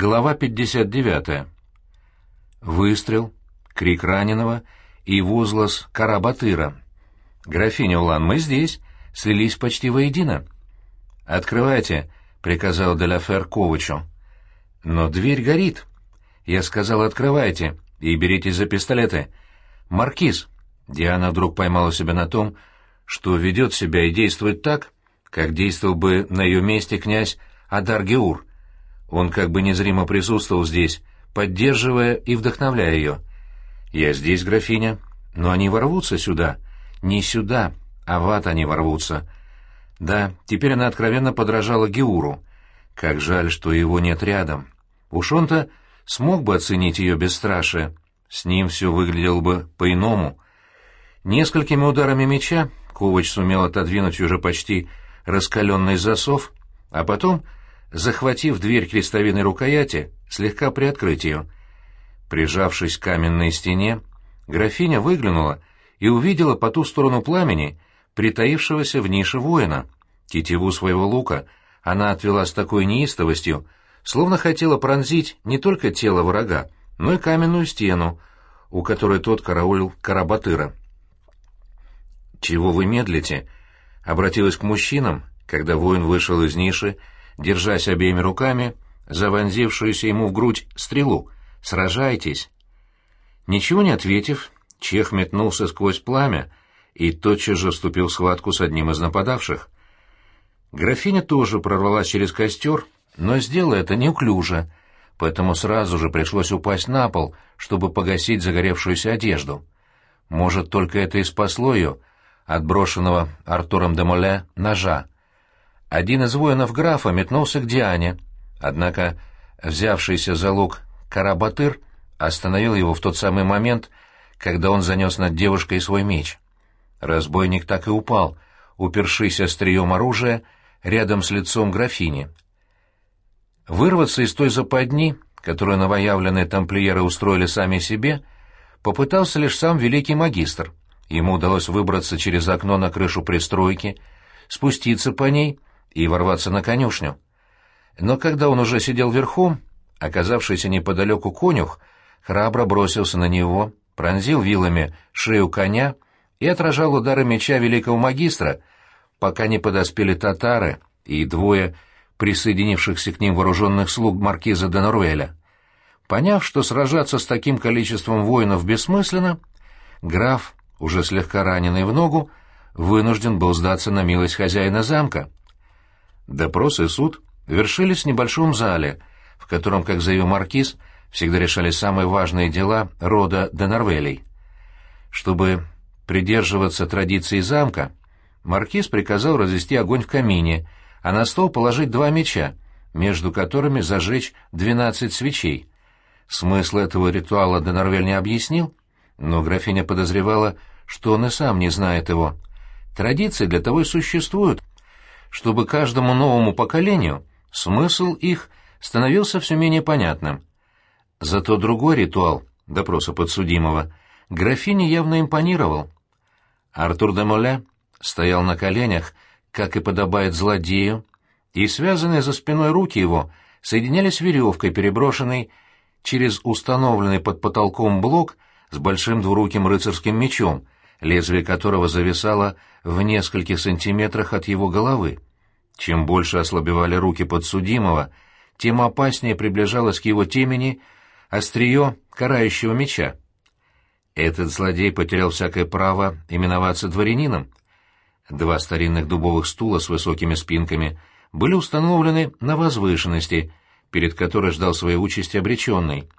Глава 59. Выстрел, крик раненого и возглас Карабатыра. «Графиня Улан, мы здесь!» слились почти воедино. «Открывайте!» — приказал Деляфер Ковачу. «Но дверь горит!» Я сказал «открывайте» и беритесь за пистолеты. «Маркиз!» Диана вдруг поймала себя на том, что ведет себя и действует так, как действовал бы на ее месте князь Адар Геур. Он как бы незримо присутствовал здесь, поддерживая и вдохновляя ее. «Я здесь, графиня, но они ворвутся сюда. Не сюда, а в ад они ворвутся». Да, теперь она откровенно подражала Геуру. Как жаль, что его нет рядом. Уж он-то смог бы оценить ее бесстрашие. С ним все выглядело бы по-иному. Несколькими ударами меча Ковач сумел отодвинуть уже почти раскаленный засов, а потом, захватив дверь крестовиной рукояти, слегка приоткрыть ее. Прижавшись к каменной стене, графиня выглянула и увидела по ту сторону пламени притаившегося в нише воина. Тетиву своего лука она отвела с такой неистовостью, словно хотела пронзить не только тело врага, но и каменную стену, у которой тот караулил Карабатыра. «Чего вы медлите?» — обратилась к мужчинам, когда воин вышел из ниши, держась обеими руками, завонзившуюся ему в грудь стрелу. «Сражайтесь!» Ничего не ответив, Чех метнулся сквозь пламя и тотчас же вступил в схватку с одним из нападавших. Графиня тоже прорвалась через костер, но сделала это неуклюже, поэтому сразу же пришлось упасть на пол, чтобы погасить загоревшуюся одежду. Может, только это и спасло ее отброшенного Артуром де Моле ножа. Один из воинов графа метнулся к Диане, однако взявшийся за лук Карабатыр остановил его в тот самый момент, когда он занес над девушкой свой меч. Разбойник так и упал, упершись острием оружия рядом с лицом графини. Вырваться из той западни, которую новоявленные тамплиеры устроили сами себе, попытался лишь сам великий магистр — Ему удалось выбраться через окно на крышу пристройки, спуститься по ней и ворваться на конюшню. Но когда он уже сидел верхом, оказавшийся неподалеку конюх храбро бросился на него, пронзил вилами шею коня и отражал удары меча великого магистра, пока не подоспели татары и двое присоединившихся к ним вооруженных слуг маркиза де Норвеля. Поняв, что сражаться с таким количеством воинов бессмысленно, граф уже слегка раненый в ногу, вынужден был сдаться на милость хозяина замка. Допрос и суд вершились в небольшом зале, в котором, как заявил маркиз, всегда решали самые важные дела рода Денарвелей. Чтобы придерживаться традиций замка, маркиз приказал развести огонь в камине, а на стол положить два меча, между которыми зажечь двенадцать свечей. Смысл этого ритуала Денарвель не объяснил, но графиня подозревала, что он и сам не знает его. Традиции для того и существуют, чтобы каждому новому поколению смысл их становился все менее понятным. Зато другой ритуал, допроса подсудимого, графине явно импонировал. Артур де Моле стоял на коленях, как и подобает злодею, и связанные за спиной руки его соединялись веревкой, переброшенной через установленный под потолком блок с большим двуруким рыцарским мечом, лезвие которого зависало в нескольких сантиметрах от его головы. Чем больше ослабевали руки подсудимого, тем опаснее приближалось к его темени острие карающего меча. Этот злодей потерял всякое право именоваться дворянином. Два старинных дубовых стула с высокими спинками были установлены на возвышенности, перед которой ждал своей участи обреченный.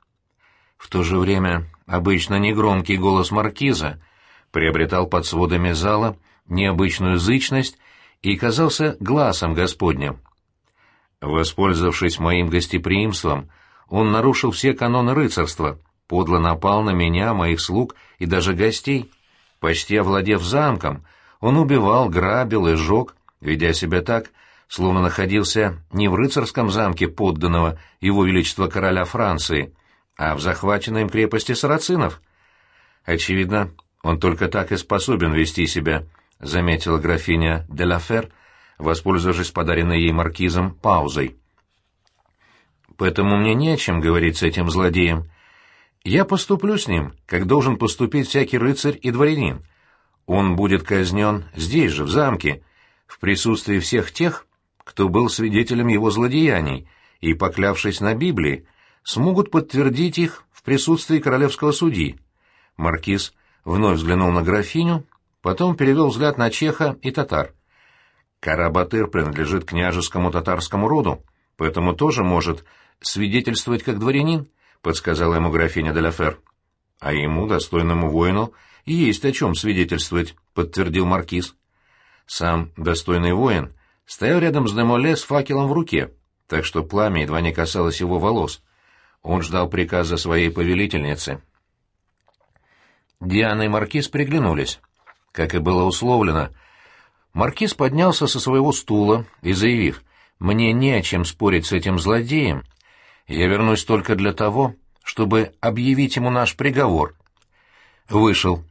В то же время обычно негромкий голос маркиза приобретал под сводами зала необычную зычность и казался глазом Господним. Воспользовавшись моим гостеприимством, он нарушил все каноны рыцарства, подло напал на меня, моих слуг и даже гостей. Почти овладев замком, он убивал, грабил и сжег, ведя себя так, словно находился не в рыцарском замке подданного его величества короля Франции, а в захваченной им крепости сарацинов. Очевидно, он только так и способен вести себя, — заметила графиня де Лафер, воспользовавшись подаренной ей маркизом паузой. поэтому мне не о чем говорить с этим злодеем. Я поступлю с ним, как должен поступить всякий рыцарь и дворянин. Он будет казнен здесь же, в замке, в присутствии всех тех, кто был свидетелем его злодеяний, и, поклявшись на Библии, смогут подтвердить их в присутствии королевского судьи. Маркиз вновь взглянул на графиню, потом перевел взгляд на чеха и татар. Карабатыр принадлежит княжескому татарскому роду, поэтому тоже может свидетельствовать как дворянин, подсказала ему графиня де Деляфер. А ему, достойному воину, есть о чем свидетельствовать, подтвердил маркиз. Сам достойный воин стоял рядом с Демоле с факелом в руке, так что пламя едва не касалось его волос. Он ждал приказа своей повелительницы. Диана и Маркиз приглянулись. Как и было условлено, Маркиз поднялся со своего стула и, заявив, «Мне не о чем спорить с этим злодеем. Я вернусь только для того, чтобы объявить ему наш приговор». Вышел,